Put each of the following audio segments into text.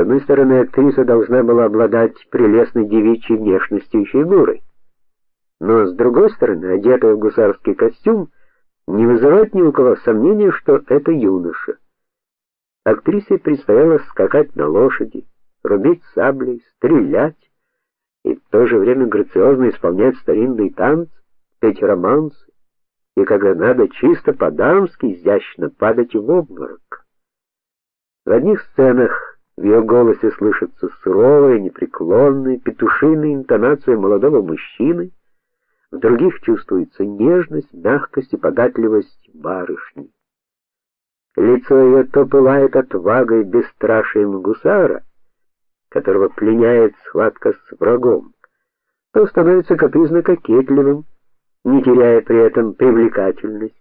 одной стороны, актриса должна была обладать прелестной девичьей внешностью и фигурой. Но с другой стороны, одетая в гусарский костюм, не вызывает ни у кого сомнения, что это юноша. Актрисе предстояло скакать на лошади, рубить саблей, стрелять и в то же время грациозно исполнять старинный танц, петь романсы и когда надо чисто по-дамски изящно падать в обморок. В одних сценах в ее голосе слышится суровая, непреклонная, петушиная интонация молодого мужчины, в других чувствуется нежность, мягкость и податливость барышни. Лицо ее то пылает отвагой бесстрашием гусара, которого пленяет схватка с врагом, то становится капризно кокетливым, не теряя при этом привлекательности.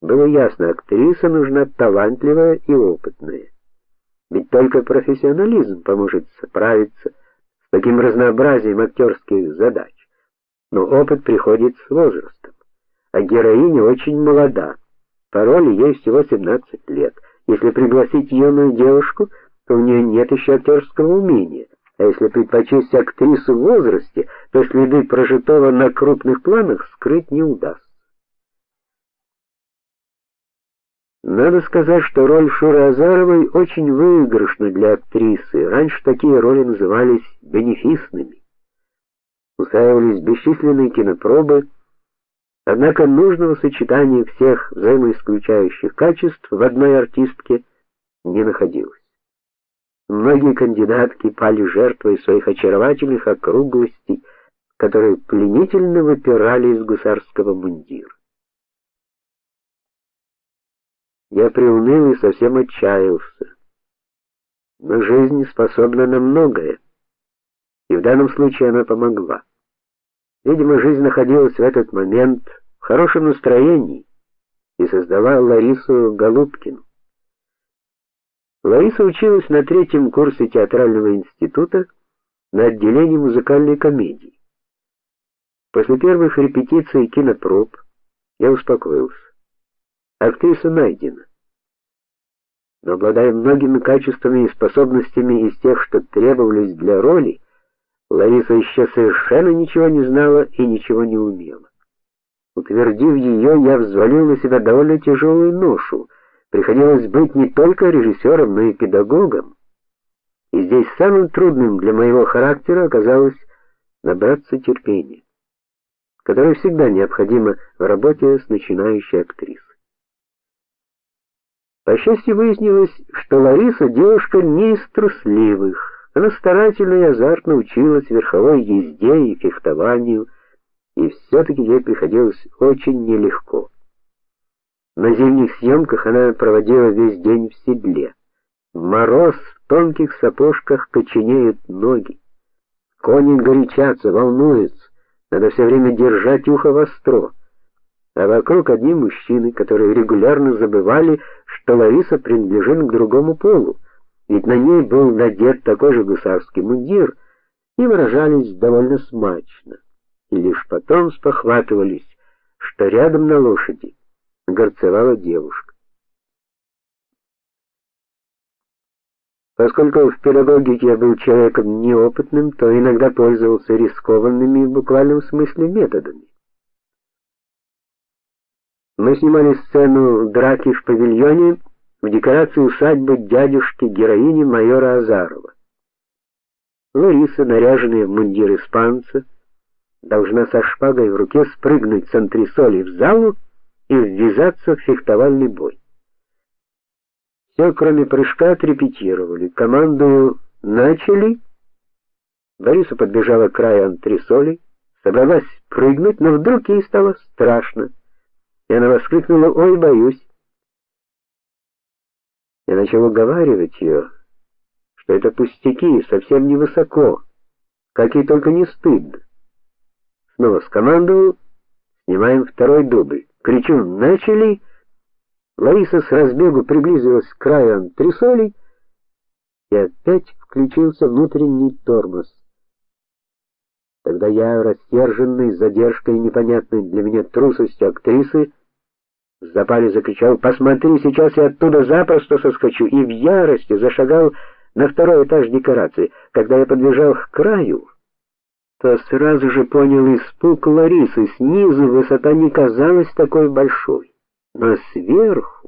Было ясно, актриса нужна талантливая и опытная. Ведь только профессионализм поможет справиться с таким разнообразием актерских задач. Но опыт приходит с возрастом. А героиня очень молода. По роли ей всего 17 лет. Если пригласить юную девушку, то у нее нет еще актерского умения. А если предпочесть актрису в возрасте, то следы прожитого на крупных планах скрыть не удастся. Надо сказать, что роль Шуры Азаровой очень выигрышна для актрисы. Раньше такие роли назывались бенефисными. Устраивались бесчисленные кинопробы, однако нужного сочетания всех взаимоисключающих качеств в одной артистке не находилось. Многие кандидатки пали жертвой своих очаровательных округлостей, которые пленительно выпирали из гусарского мундира. Я приуныл и совсем отчаялся. Но жизнь способна на многое, и в данном случае она помогла. Видимо, жизнь находилась в этот момент в хорошем настроении и создала Ларису Голубкину. Лариса училась на третьем курсе театрального института на отделении музыкальной комедии. После первых репетиций и кинопроб я успокоился. Актриса найдена. Но обладая многими качествами и способностями из тех, что требовались для роли, Лариса еще совершенно ничего не знала и ничего не умела. Утвердив ее, я взвалил на себя довольно тяжелую ношу приходилось быть не только режиссером, но и педагогом. И здесь самым трудным для моего характера оказалось набраться терпения, которое всегда необходимо в работе с начинающей актрисой. По счастью, выяснилось, что Лариса девушка не из трусливых. Она старательно и азартно училась верховой езде и фехтованию, и все таки ей приходилось очень нелегко. На зимних съемках она проводила весь день в седле. Мороз в тонких сапожках коченеют ноги. Кони горячатся, волнуются. Надо все время держать ухо востро. А вокруг одни мужчины, которые регулярно забывали, что Лариса принадлежит к другому полу, ведь на ней был надет такой же гусарский мундир, и выражались довольно смачно. И лишь потом спохватывались, что рядом на лошади горцевала девушка. Поскольку в педагогике я был человеком неопытным, то иногда пользовался рискованными в буквальном смысле методами. Мы снимали сцену драки в павильоне в декорации усадьбы дядюшки героини майора Азарова. Лариса, наряженная в мундир испанца, должна со шпагой в руке спрыгнуть с антресоли в залу и ввязаться в фехтовальный бой. Все, кроме прыжка, отрепетировали. Командую начали. Бориса подбежала к краю антресоли, собралась прыгнуть, но вдруг ей стало страшно. И она воскликнула: "Ой, боюсь". Я начал уговаривать ее, что это пустяки, совсем не высоко, как ей только не стыдно. Снова скомандовал: "Снимаем второй дубль". Кричу: "Начали!" Лариса с разбегу приблизилась к краю антресолей, и опять включился внутренний тормоз. Тогда я, рассерженный задержкой и непонятной для меня трусостью актрисы, в запале закричал: "Посмотри, сейчас я оттуда запросто соскочу!" и в ярости зашагал на второй этаж декорации. Когда я подбежал к краю, то сразу же понял испуг Ларисы. Снизу высота не казалась такой большой, но сверху